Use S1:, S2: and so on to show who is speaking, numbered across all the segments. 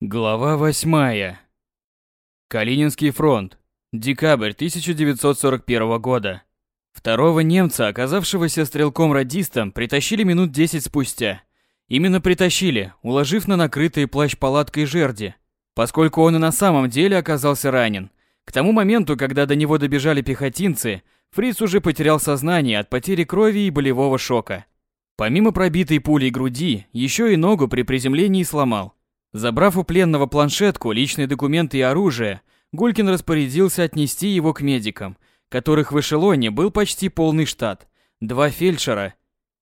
S1: Глава восьмая. Калининский фронт. Декабрь 1941 года. Второго немца, оказавшегося стрелком-радистом, притащили минут десять спустя. Именно притащили, уложив на накрытые плащ-палаткой жерди, поскольку он и на самом деле оказался ранен. К тому моменту, когда до него добежали пехотинцы, Фриц уже потерял сознание от потери крови и болевого шока. Помимо пробитой пулей груди, еще и ногу при приземлении сломал. Забрав у пленного планшетку, личные документы и оружие, Гулькин распорядился отнести его к медикам, которых в эшелоне был почти полный штат, два фельдшера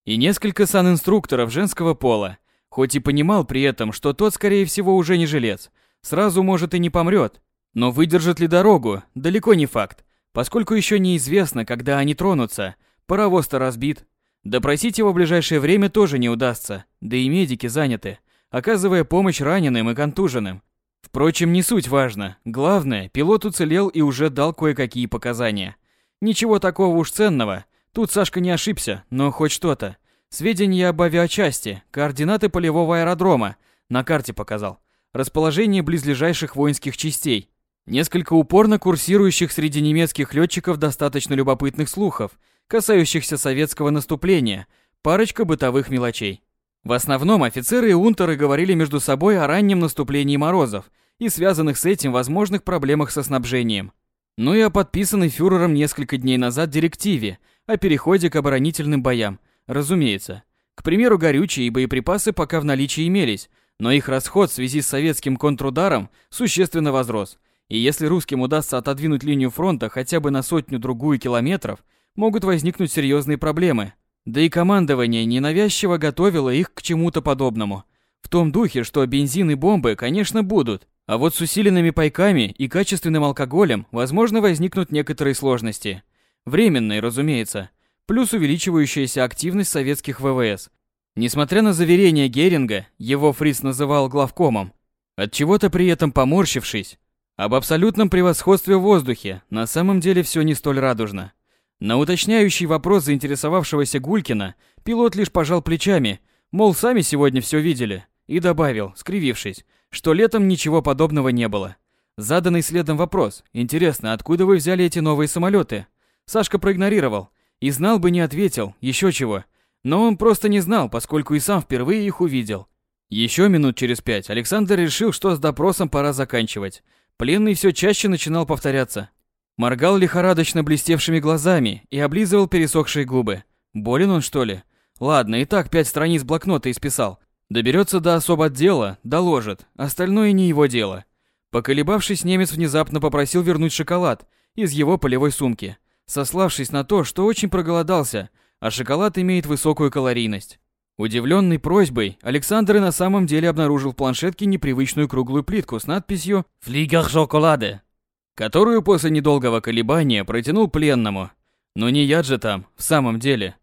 S1: и несколько санинструкторов женского пола, хоть и понимал при этом, что тот, скорее всего, уже не жилец, сразу, может, и не помрет, но выдержит ли дорогу, далеко не факт, поскольку еще неизвестно, когда они тронутся, паровоз-то разбит. Допросить его в ближайшее время тоже не удастся, да и медики заняты оказывая помощь раненым и контуженным. Впрочем, не суть важно. Главное, пилот уцелел и уже дал кое-какие показания. Ничего такого уж ценного. Тут Сашка не ошибся, но хоть что-то. Сведения об авиачасти, координаты полевого аэродрома, на карте показал. Расположение близлежащих воинских частей. Несколько упорно курсирующих среди немецких летчиков достаточно любопытных слухов, касающихся советского наступления, парочка бытовых мелочей. В основном офицеры и унтеры говорили между собой о раннем наступлении морозов и связанных с этим возможных проблемах со снабжением. Ну и о подписанной фюрером несколько дней назад директиве о переходе к оборонительным боям, разумеется. К примеру, горючие и боеприпасы пока в наличии имелись, но их расход в связи с советским контрударом существенно возрос. И если русским удастся отодвинуть линию фронта хотя бы на сотню-другую километров, могут возникнуть серьезные проблемы – да и командование ненавязчиво готовило их к чему-то подобному. В том духе, что бензин и бомбы, конечно, будут, а вот с усиленными пайками и качественным алкоголем, возможно, возникнут некоторые сложности. Временные, разумеется. Плюс увеличивающаяся активность советских ВВС. Несмотря на заверения Геринга, его Фриц называл главкомом, от чего-то при этом поморщившись, об абсолютном превосходстве в воздухе, на самом деле все не столь радужно. На уточняющий вопрос заинтересовавшегося Гулькина пилот лишь пожал плечами, мол, сами сегодня все видели, и добавил, скривившись, что летом ничего подобного не было. Заданный следом вопрос, интересно, откуда вы взяли эти новые самолеты? Сашка проигнорировал, и знал бы не ответил, еще чего. Но он просто не знал, поскольку и сам впервые их увидел. Еще минут через пять Александр решил, что с допросом пора заканчивать. Пленный все чаще начинал повторяться. Моргал лихорадочно блестевшими глазами и облизывал пересохшие губы. Болен он, что ли? Ладно, и так пять страниц блокнота исписал. Доберется до особо отдела, доложит. Остальное не его дело. Поколебавшись, немец внезапно попросил вернуть шоколад из его полевой сумки, сославшись на то, что очень проголодался, а шоколад имеет высокую калорийность. Удивленный просьбой, Александр и на самом деле обнаружил в планшетке непривычную круглую плитку с надписью «Флигер шоколаде», которую после недолгого колебания протянул пленному. Но не яд же там, в самом деле.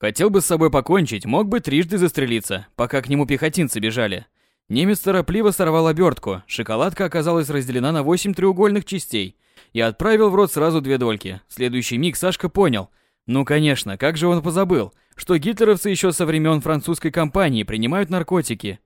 S1: Хотел бы с собой покончить, мог бы трижды застрелиться, пока к нему пехотинцы бежали. Немец торопливо сорвал обертку, шоколадка оказалась разделена на восемь треугольных частей и отправил в рот сразу две дольки. В следующий миг Сашка понял. Ну конечно, как же он позабыл, что гитлеровцы еще со времен французской кампании принимают наркотики.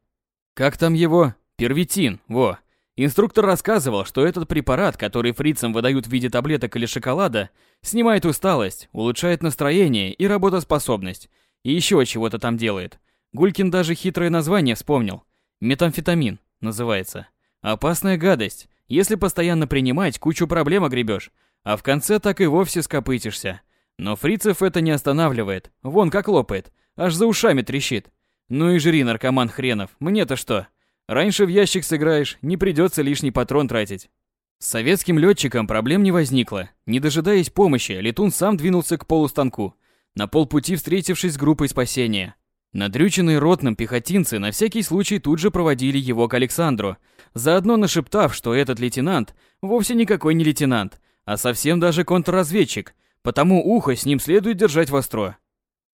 S1: Как там его? Первитин, во. Инструктор рассказывал, что этот препарат, который фрицам выдают в виде таблеток или шоколада, снимает усталость, улучшает настроение и работоспособность, и еще чего-то там делает. Гулькин даже хитрое название вспомнил. Метамфетамин называется. Опасная гадость. Если постоянно принимать, кучу проблем огребешь, а в конце так и вовсе скопытишься. Но фрицев это не останавливает. Вон как лопает, аж за ушами трещит. Ну и жри, наркоман хренов, мне-то что? Раньше в ящик сыграешь, не придется лишний патрон тратить. С советским летчиком проблем не возникло. Не дожидаясь помощи, летун сам двинулся к полустанку, на полпути встретившись с группой спасения. Надрюченные ротным пехотинцы на всякий случай тут же проводили его к Александру, заодно нашептав, что этот лейтенант вовсе никакой не лейтенант, а совсем даже контрразведчик, потому ухо с ним следует держать востро.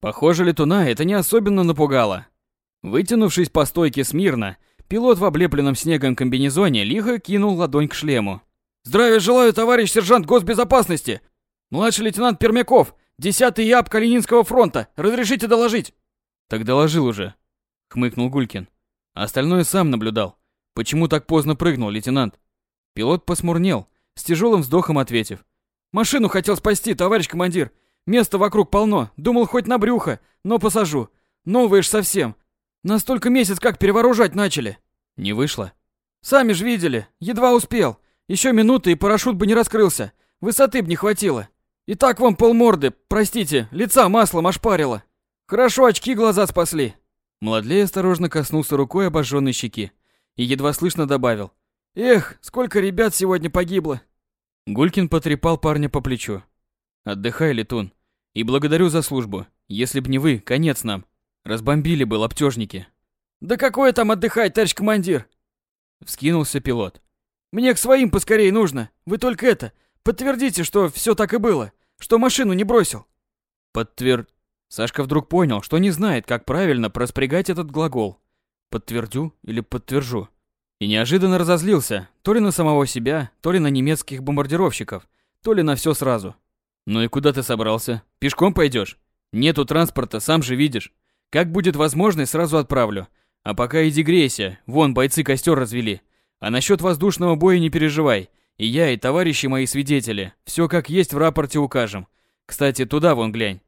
S1: Похоже, летуна это не особенно напугало. Вытянувшись по стойке смирно, Пилот в облепленном снегом комбинезоне лихо кинул ладонь к шлему. «Здравия желаю, товарищ сержант госбезопасности! Младший лейтенант Пермяков, 10-й ЯП Калининского фронта, разрешите доложить?» «Так доложил уже», — хмыкнул Гулькин. Остальное сам наблюдал. Почему так поздно прыгнул, лейтенант? Пилот посмурнел, с тяжелым вздохом ответив. Машину хотел спасти, товарищ командир. Места вокруг полно. Думал хоть на брюхо, но посажу. Новые ж совсем. Настолько месяц как перевооружать начали. Не вышло. Сами же видели. Едва успел. Еще минуты и парашют бы не раскрылся. Высоты б не хватило. И так вам полморды, простите, лица маслом ошпарило. Хорошо очки глаза спасли. Младлей осторожно коснулся рукой обожженной щеки и едва слышно добавил. Эх, сколько ребят сегодня погибло. Гулькин потрепал парня по плечу. Отдыхай, летун. И благодарю за службу. Если б не вы, конец нам. Разбомбили бы лаптежники. Да какое там отдыхать, товарищ командир? Вскинулся пилот. Мне к своим поскорее нужно. Вы только это, подтвердите, что все так и было, что машину не бросил. Подтвер... Сашка вдруг понял, что не знает, как правильно проспрягать этот глагол. Подтвердю или подтвержу. И неожиданно разозлился, то ли на самого себя, то ли на немецких бомбардировщиков, то ли на все сразу. Ну и куда ты собрался? Пешком пойдешь? Нету транспорта, сам же видишь. Как будет возможность, сразу отправлю. А пока иди грейся, вон бойцы костер развели. А насчет воздушного боя не переживай. И я, и товарищи мои свидетели, все как есть в рапорте укажем. Кстати, туда вон глянь.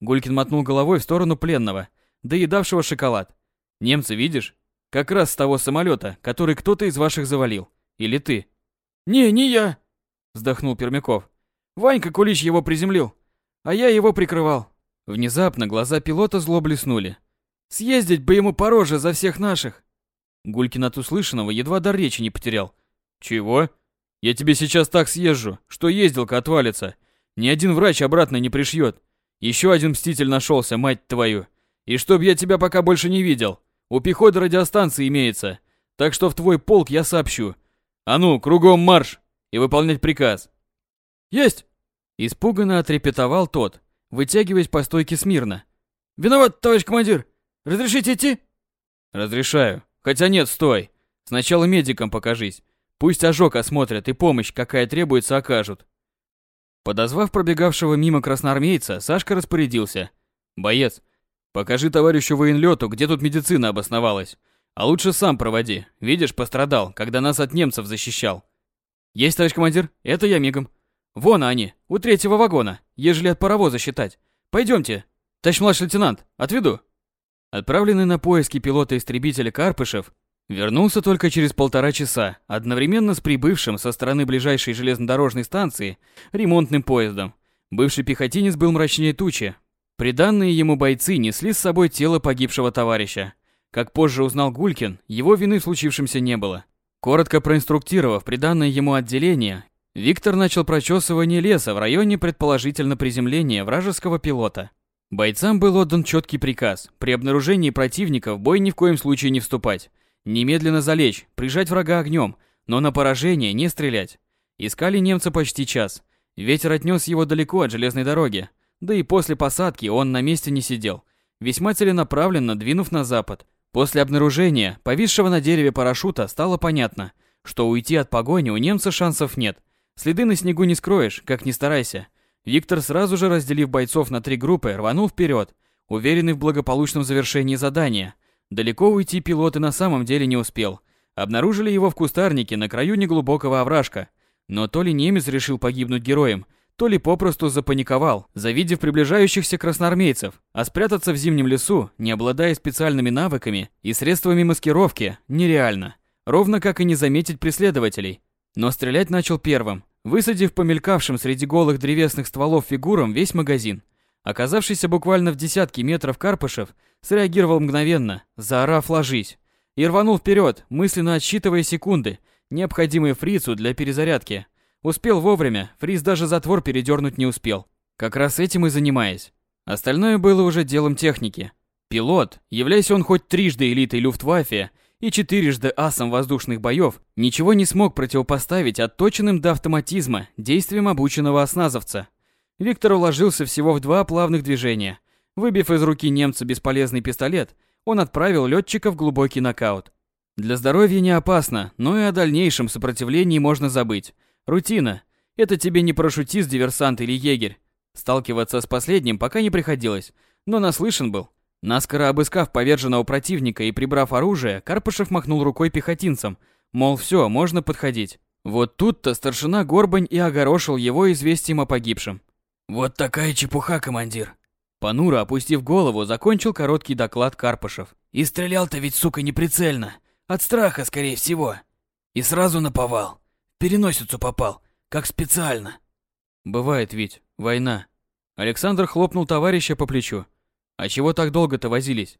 S1: Гулькин мотнул головой в сторону пленного, доедавшего шоколад. Немцы, видишь? Как раз с того самолета, который кто-то из ваших завалил. Или ты? Не, не я, вздохнул Пермяков. Ванька Кулич его приземлил, а я его прикрывал. Внезапно глаза пилота зло блеснули. Съездить бы ему по роже за всех наших. Гулькин от услышанного едва до речи не потерял. Чего? Я тебе сейчас так съезжу, что ездилка отвалится. Ни один врач обратно не пришьет. Еще один мститель нашелся, мать твою. И чтоб я тебя пока больше не видел. У пехоты радиостанции имеется. Так что в твой полк я сообщу. А ну, кругом марш и выполнять приказ. Есть! Испуганно отрепетовал тот, вытягиваясь по стойке смирно. Виноват, товарищ командир. Разрешите идти? Разрешаю. Хотя нет, стой. Сначала медикам покажись. Пусть ожог осмотрят и помощь, какая требуется, окажут. Подозвав пробегавшего мимо красноармейца, Сашка распорядился. «Боец, покажи товарищу военлету, где тут медицина обосновалась. А лучше сам проводи. Видишь, пострадал, когда нас от немцев защищал». «Есть, товарищ командир, это я мигом. Вон они, у третьего вагона, ежели от паровоза считать. Пойдемте. Товарищ младший лейтенант, отведу». Отправленный на поиски пилота-истребителя Карпышев вернулся только через полтора часа, одновременно с прибывшим со стороны ближайшей железнодорожной станции ремонтным поездом. Бывший пехотинец был мрачнее тучи. Приданные ему бойцы несли с собой тело погибшего товарища. Как позже узнал Гулькин, его вины в случившемся не было. Коротко проинструктировав приданное ему отделение, Виктор начал прочесывание леса в районе предположительно приземления вражеского пилота. Бойцам был отдан четкий приказ при обнаружении противника в бой ни в коем случае не вступать, немедленно залечь, прижать врага огнем, но на поражение не стрелять. Искали немца почти час. Ветер отнес его далеко от железной дороги, да и после посадки он на месте не сидел, весьма целенаправленно двинув на запад. После обнаружения повисшего на дереве парашюта стало понятно, что уйти от погони у немца шансов нет. Следы на снегу не скроешь, как ни старайся. Виктор, сразу же разделив бойцов на три группы, рванул вперед, уверенный в благополучном завершении задания. Далеко уйти пилот и на самом деле не успел. Обнаружили его в кустарнике на краю неглубокого овражка. Но то ли немец решил погибнуть героем, то ли попросту запаниковал, завидев приближающихся красноармейцев, а спрятаться в зимнем лесу, не обладая специальными навыками и средствами маскировки, нереально. Ровно как и не заметить преследователей. Но стрелять начал первым, высадив помелькавшим среди голых древесных стволов фигурам весь магазин. Оказавшийся буквально в десятке метров Карпышев среагировал мгновенно, заорав «ложись!» и рванул вперед, мысленно отсчитывая секунды, необходимые фрицу для перезарядки. Успел вовремя, фриз даже затвор передернуть не успел. Как раз этим и занимаясь. Остальное было уже делом техники. Пилот, являясь он хоть трижды элитой Люфтваффе и четырежды асом воздушных боев, ничего не смог противопоставить отточенным до автоматизма действиям обученного осназовца. Виктор уложился всего в два плавных движения. Выбив из руки немца бесполезный пистолет, он отправил летчика в глубокий нокаут. Для здоровья не опасно, но и о дальнейшем сопротивлении можно забыть. Рутина. Это тебе не парашютист, диверсант или егерь. Сталкиваться с последним пока не приходилось, но наслышан был. Наскоро обыскав поверженного противника и прибрав оружие, Карпышев махнул рукой пехотинцам, мол, все, можно подходить. Вот тут-то старшина Горбань и огорошил его известием о погибшем.
S2: «Вот такая чепуха, командир!»
S1: Понуро опустив голову, закончил короткий доклад Карпышев.
S2: «И стрелял-то ведь, сука, неприцельно. От страха, скорее всего. И сразу наповал. В переносицу попал. Как специально».
S1: «Бывает ведь. Война». Александр хлопнул товарища по плечу. «А чего так долго-то возились?»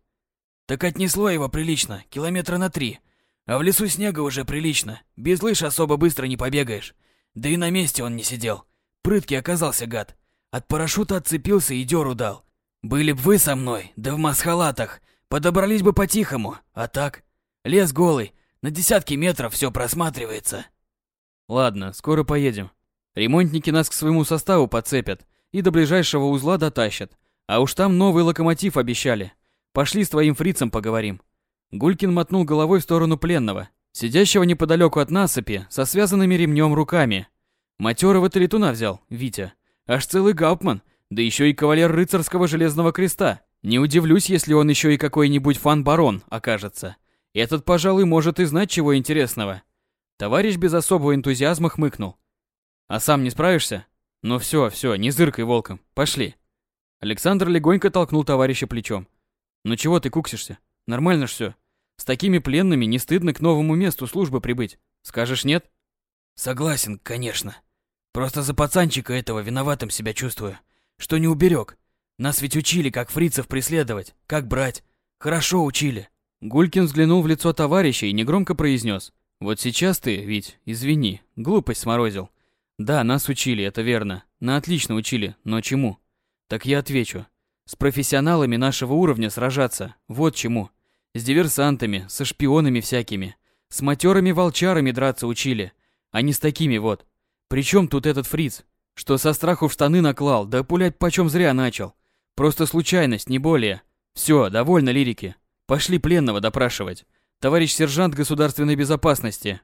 S2: «Так отнесло его прилично, километра на три. А в лесу снега уже прилично. Без лыж особо быстро не побегаешь. Да и на месте он не сидел. Прыткий оказался гад. От парашюта отцепился и дёру дал. Были б вы со мной, да в масхалатах, подобрались бы по-тихому, а так... Лес голый, на десятки метров все просматривается.
S1: Ладно, скоро поедем. Ремонтники нас к своему составу подцепят и до ближайшего узла дотащат. А уж там новый локомотив обещали. Пошли с твоим фрицем поговорим. Гулькин мотнул головой в сторону пленного, сидящего неподалеку от насыпи, со связанными ремнем руками. Матерого-то летуна взял, Витя. Аж целый гауптман, да еще и кавалер рыцарского железного креста. Не удивлюсь, если он еще и какой-нибудь фан-барон окажется. Этот, пожалуй, может и знать чего интересного. Товарищ без особого энтузиазма хмыкнул. А сам не справишься? Ну все, все, не зыркай волком, пошли. Александр легонько толкнул товарища плечом. Ну чего ты куксишься? Нормально ж все. С такими пленными не стыдно к новому месту службы прибыть. Скажешь нет?
S2: Согласен, конечно. Просто за пацанчика этого виноватым себя чувствую. Что не уберег. Нас ведь учили, как фрицев преследовать, как брать. Хорошо учили.
S1: Гулькин взглянул в лицо товарища и негромко произнес. Вот сейчас ты, ведь, извини, глупость сморозил. Да, нас учили, это верно. На отлично учили, но чему? Так я отвечу. С профессионалами нашего уровня сражаться, вот чему. С диверсантами, со шпионами всякими. С матерыми волчарами драться учили, а не с такими вот. Причем тут этот фриц? Что со страху в штаны наклал, да пулять почем зря начал. Просто случайность, не более. Все, довольно лирики. Пошли пленного допрашивать. Товарищ сержант государственной безопасности.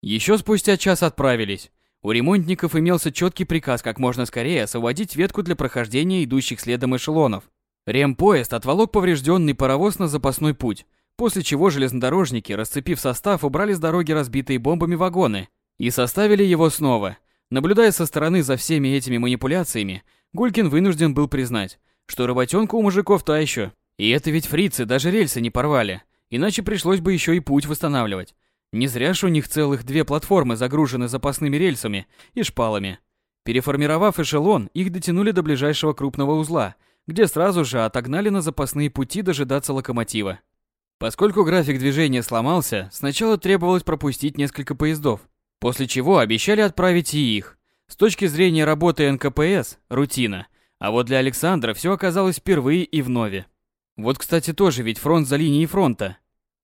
S1: Еще спустя час отправились. У ремонтников имелся четкий приказ как можно скорее освободить ветку для прохождения идущих следом эшелонов. Ремпоезд отволок поврежденный паровоз на запасной путь, после чего железнодорожники, расцепив состав, убрали с дороги разбитые бомбами вагоны и составили его снова. Наблюдая со стороны за всеми этими манипуляциями, Гулькин вынужден был признать, что работенка у мужиков та еще. И это ведь фрицы даже рельсы не порвали, иначе пришлось бы еще и путь восстанавливать. Не зря ж у них целых две платформы загружены запасными рельсами и шпалами. Переформировав эшелон, их дотянули до ближайшего крупного узла, где сразу же отогнали на запасные пути дожидаться локомотива. Поскольку график движения сломался, сначала требовалось пропустить несколько поездов, После чего обещали отправить и их. С точки зрения работы НКПС – рутина. А вот для Александра все оказалось впервые и вновь. Вот, кстати, тоже ведь фронт за линией фронта.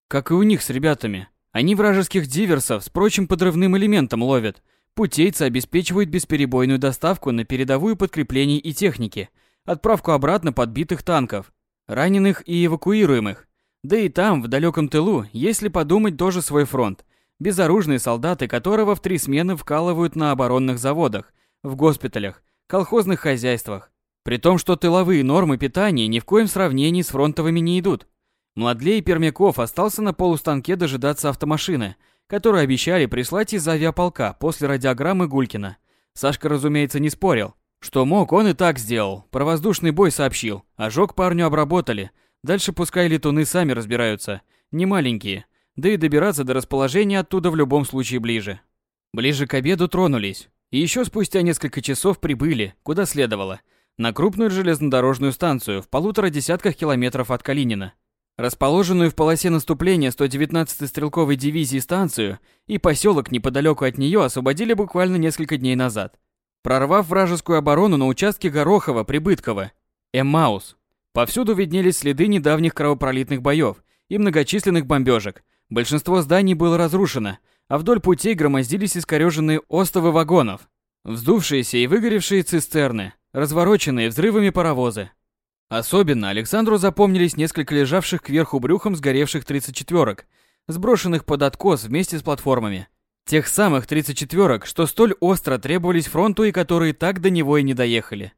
S1: Как и у них с ребятами. Они вражеских диверсов с прочим подрывным элементом ловят. Путейцы обеспечивают бесперебойную доставку на передовую подкреплений и техники, отправку обратно подбитых танков, раненых и эвакуируемых. Да и там, в далеком тылу, если подумать, тоже свой фронт, безоружные солдаты которого в три смены вкалывают на оборонных заводах, в госпиталях, колхозных хозяйствах. При том, что тыловые нормы питания ни в коем сравнении с фронтовыми не идут. Младлей Пермяков остался на полустанке дожидаться автомашины, которую обещали прислать из авиаполка после радиограммы Гулькина. Сашка, разумеется, не спорил. Что мог, он и так сделал. Про воздушный бой сообщил. Ожог парню обработали. Дальше пускай летуны сами разбираются. Не маленькие да и добираться до расположения оттуда в любом случае ближе. Ближе к обеду тронулись, и еще спустя несколько часов прибыли, куда следовало, на крупную железнодорожную станцию в полутора десятках километров от Калинина. Расположенную в полосе наступления 119-й стрелковой дивизии станцию и поселок неподалеку от нее освободили буквально несколько дней назад, прорвав вражескую оборону на участке Горохова-Прибыткова, Эммаус. Повсюду виднелись следы недавних кровопролитных боев и многочисленных бомбежек, Большинство зданий было разрушено, а вдоль путей громоздились искореженные остовы вагонов, вздувшиеся и выгоревшие цистерны, развороченные взрывами паровозы. Особенно Александру запомнились несколько лежавших кверху брюхом сгоревших 34-ок, сброшенных под откос вместе с платформами. Тех самых 34-ок, что столь остро требовались фронту и которые так до него и не доехали.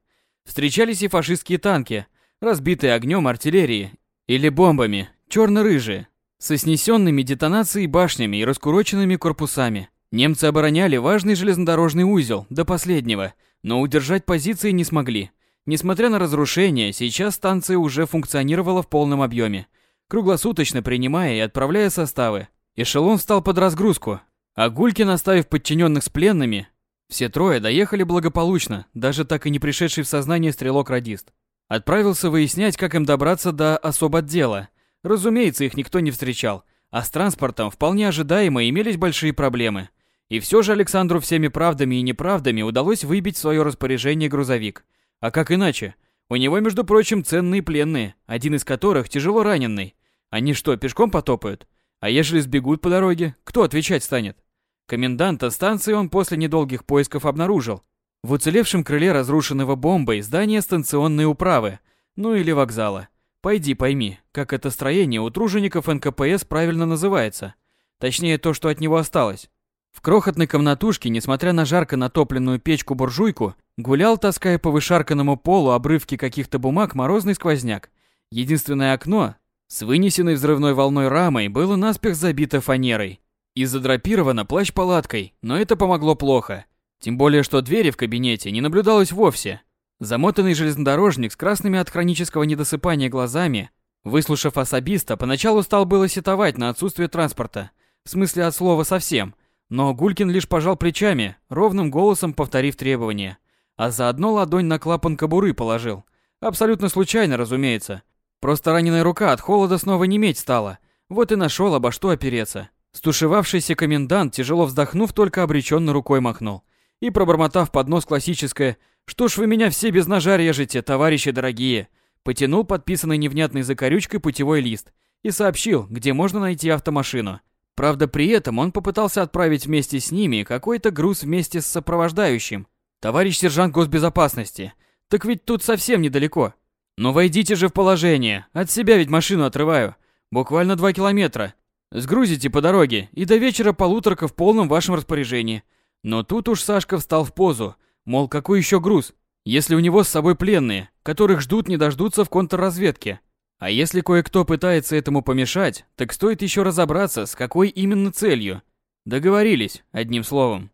S1: Встречались и фашистские танки, разбитые огнем артиллерии, или бомбами, черно-рыжие, со снесенными детонацией башнями и раскуроченными корпусами. Немцы обороняли важный железнодорожный узел до последнего, но удержать позиции не смогли. Несмотря на разрушения, сейчас станция уже функционировала в полном объеме, круглосуточно принимая и отправляя составы. Эшелон встал под разгрузку, а Гулькин, оставив подчиненных с пленными, все трое доехали благополучно, даже так и не пришедший в сознание стрелок-радист. Отправился выяснять, как им добраться до особ отдела. Разумеется, их никто не встречал, а с транспортом вполне ожидаемо имелись большие проблемы. И все же Александру всеми правдами и неправдами удалось выбить в свое распоряжение грузовик – а как иначе? У него, между прочим, ценные пленные, один из которых тяжело раненый. Они что, пешком потопают? А ежели сбегут по дороге, кто отвечать станет? Коменданта станции он после недолгих поисков обнаружил. В уцелевшем крыле разрушенного бомбой здания станционной управы, ну или вокзала. Пойди пойми, как это строение у тружеников НКПС правильно называется. Точнее, то, что от него осталось. В крохотной комнатушке, несмотря на жарко натопленную печку-буржуйку, гулял, таская по вышарканному полу обрывки каких-то бумаг морозный сквозняк. Единственное окно с вынесенной взрывной волной рамой было наспех забито фанерой и задрапировано плащ-палаткой, но это помогло плохо. Тем более, что двери в кабинете не наблюдалось вовсе. Замотанный железнодорожник с красными от хронического недосыпания глазами, выслушав особиста, поначалу стал было сетовать на отсутствие транспорта. В смысле от слова совсем – но Гулькин лишь пожал плечами, ровным голосом повторив требования, а заодно ладонь на клапан кобуры положил. Абсолютно случайно, разумеется. Просто раненая рука от холода снова неметь стала. Вот и нашел обо что опереться. Стушевавшийся комендант, тяжело вздохнув, только обреченно рукой махнул. И пробормотав под нос классическое «Что ж вы меня все без ножа режете, товарищи дорогие?» Потянул подписанный невнятной закорючкой путевой лист и сообщил, где можно найти автомашину. Правда, при этом он попытался отправить вместе с ними какой-то груз вместе с сопровождающим. Товарищ сержант госбезопасности, так ведь тут совсем недалеко. Но войдите же в положение, от себя ведь машину отрываю. Буквально два километра. Сгрузите по дороге, и до вечера полуторка в полном вашем распоряжении. Но тут уж Сашка встал в позу, мол, какой еще груз, если у него с собой пленные, которых ждут не дождутся в контрразведке. А если кое-кто пытается этому помешать, так стоит еще разобраться, с какой именно целью. Договорились, одним словом.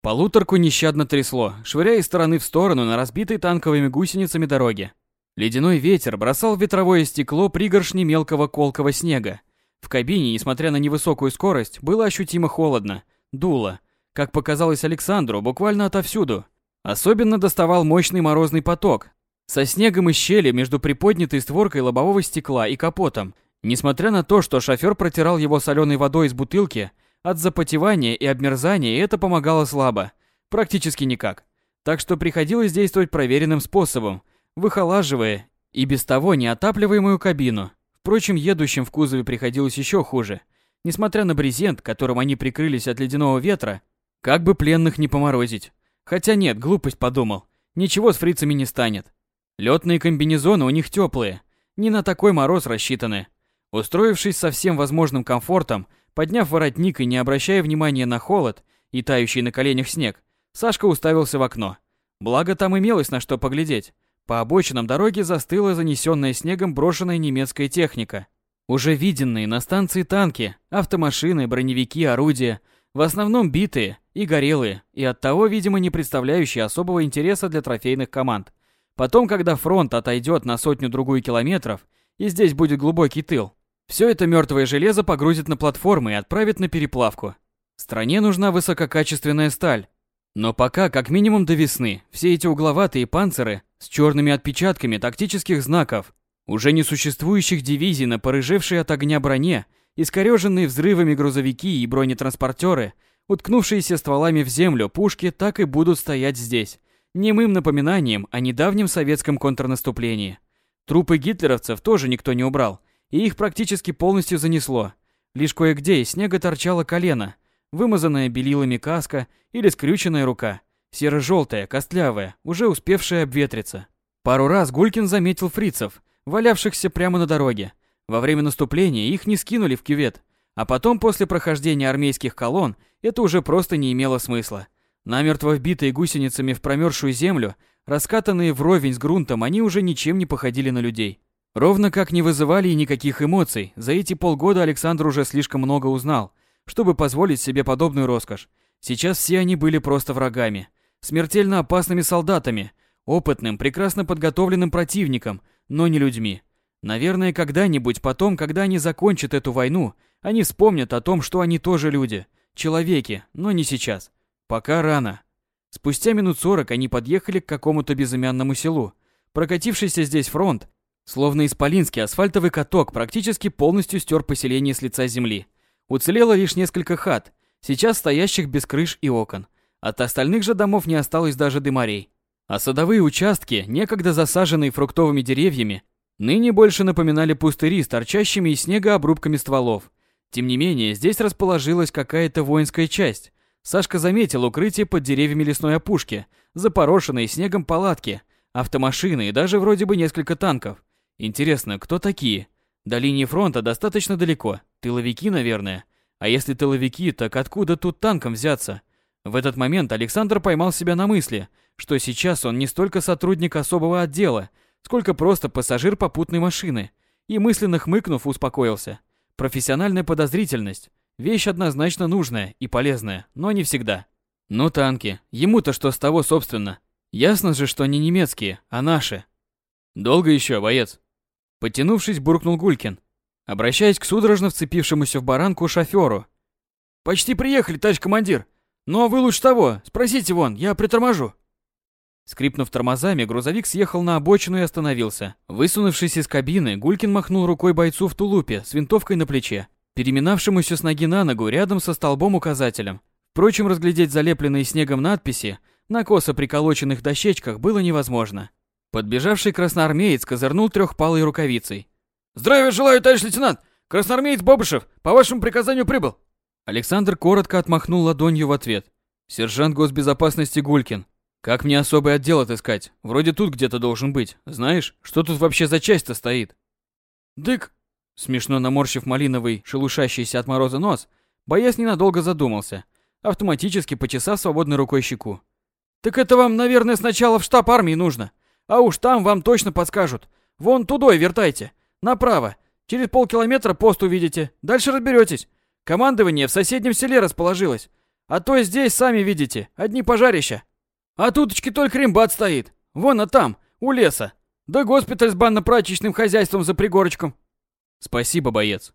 S1: Полуторку нещадно трясло, швыряя из стороны в сторону на разбитой танковыми гусеницами дороге. Ледяной ветер бросал в ветровое стекло пригоршни мелкого колкого снега. В кабине, несмотря на невысокую скорость, было ощутимо холодно, дуло. Как показалось Александру, буквально отовсюду. Особенно доставал мощный морозный поток, со снегом и щели между приподнятой створкой лобового стекла и капотом. Несмотря на то, что шофер протирал его соленой водой из бутылки, от запотевания и обмерзания это помогало слабо, практически никак. Так что приходилось действовать проверенным способом, выхолаживая и без того неотапливаемую кабину. Впрочем, едущим в кузове приходилось еще хуже. Несмотря на брезент, которым они прикрылись от ледяного ветра, как бы пленных не поморозить. Хотя нет, глупость подумал. Ничего с фрицами не станет. Летные комбинезоны у них теплые, не на такой мороз рассчитаны. Устроившись со всем возможным комфортом, подняв воротник и не обращая внимания на холод и тающий на коленях снег, Сашка уставился в окно. Благо там имелось на что поглядеть. По обочинам дороги застыла занесенная снегом брошенная немецкая техника. Уже виденные на станции танки, автомашины, броневики, орудия, в основном битые и горелые, и оттого, видимо, не представляющие особого интереса для трофейных команд. Потом, когда фронт отойдет на сотню-другую километров, и здесь будет глубокий тыл, все это мертвое железо погрузит на платформы и отправит на переплавку. Стране нужна высококачественная сталь. Но пока, как минимум до весны, все эти угловатые панциры с черными отпечатками тактических знаков, уже несуществующих дивизий на порыжевшей от огня броне, искореженные взрывами грузовики и бронетранспортеры, уткнувшиеся стволами в землю пушки так и будут стоять здесь, немым напоминанием о недавнем советском контрнаступлении. Трупы гитлеровцев тоже никто не убрал, и их практически полностью занесло. Лишь кое-где из снега торчало колено, вымазанная белилами каска или скрюченная рука, серо-желтая, костлявая, уже успевшая обветриться. Пару раз Гулькин заметил фрицев, валявшихся прямо на дороге. Во время наступления их не скинули в кювет, а потом после прохождения армейских колонн это уже просто не имело смысла. Намертво вбитые гусеницами в промерзшую землю, раскатанные вровень с грунтом, они уже ничем не походили на людей. Ровно как не вызывали и никаких эмоций, за эти полгода Александр уже слишком много узнал, чтобы позволить себе подобную роскошь. Сейчас все они были просто врагами, смертельно опасными солдатами, опытным, прекрасно подготовленным противником, но не людьми. Наверное, когда-нибудь потом, когда они закончат эту войну, они вспомнят о том, что они тоже люди, человеки, но не сейчас. Пока рано. Спустя минут сорок они подъехали к какому-то безымянному селу. Прокатившийся здесь фронт Словно исполинский асфальтовый каток практически полностью стер поселение с лица земли. Уцелело лишь несколько хат, сейчас стоящих без крыш и окон. От остальных же домов не осталось даже дымарей. А садовые участки, некогда засаженные фруктовыми деревьями, ныне больше напоминали пустыри с торчащими из снега обрубками стволов. Тем не менее, здесь расположилась какая-то воинская часть. Сашка заметил укрытие под деревьями лесной опушки, запорошенные снегом палатки, автомашины и даже вроде бы несколько танков. Интересно, кто такие? До линии фронта достаточно далеко. Тыловики, наверное. А если тыловики, так откуда тут танкам взяться? В этот момент Александр поймал себя на мысли, что сейчас он не столько сотрудник особого отдела, сколько просто пассажир попутной машины. И мысленно хмыкнув, успокоился. Профессиональная подозрительность – вещь однозначно нужная и полезная, но не всегда. Но танки, ему-то что с того, собственно? Ясно же, что не немецкие, а наши. Долго еще, боец? Потянувшись, буркнул Гулькин, обращаясь к судорожно вцепившемуся в баранку шофёру. «Почти приехали, товарищ командир. Но вы лучше того, спросите вон, я приторможу». Скрипнув тормозами, грузовик съехал на обочину и остановился. Высунувшись из кабины, Гулькин махнул рукой бойцу в тулупе с винтовкой на плече, переминавшемуся с ноги на ногу рядом со столбом-указателем. Впрочем, разглядеть залепленные снегом надписи на косо приколоченных дощечках было невозможно. Подбежавший красноармеец козырнул трехпалой рукавицей. «Здравия желаю, товарищ лейтенант! Красноармеец Бобышев по вашему приказанию прибыл!» Александр коротко отмахнул ладонью в ответ. «Сержант госбезопасности Гулькин. Как мне особый отдел отыскать? Вроде тут где-то должен быть. Знаешь, что тут вообще за часть-то стоит?» «Дык!» Смешно наморщив малиновый, шелушащийся от мороза нос, боясь ненадолго задумался, автоматически почесав свободной рукой щеку. «Так это вам, наверное, сначала в штаб армии нужно. А уж там вам точно подскажут. Вон тудой вертайте. Направо. Через полкилометра пост увидите. Дальше разберетесь. Командование в соседнем селе расположилось. А то здесь, сами видите, одни пожарища. А туточки только рембат стоит. Вон, а там, у леса. Да госпиталь с банно-прачечным хозяйством за пригорочком. Спасибо, боец.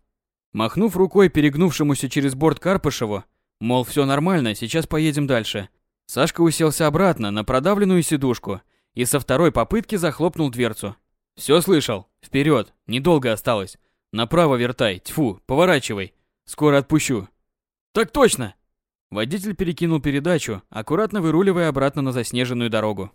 S1: Махнув рукой перегнувшемуся через борт Карпышеву, мол, все нормально, сейчас поедем дальше. Сашка уселся обратно на продавленную сидушку и со второй попытки захлопнул дверцу. Все слышал. Вперед, недолго осталось. Направо вертай, тьфу, поворачивай. Скоро отпущу. Так точно. Водитель перекинул передачу, аккуратно выруливая обратно на заснеженную дорогу.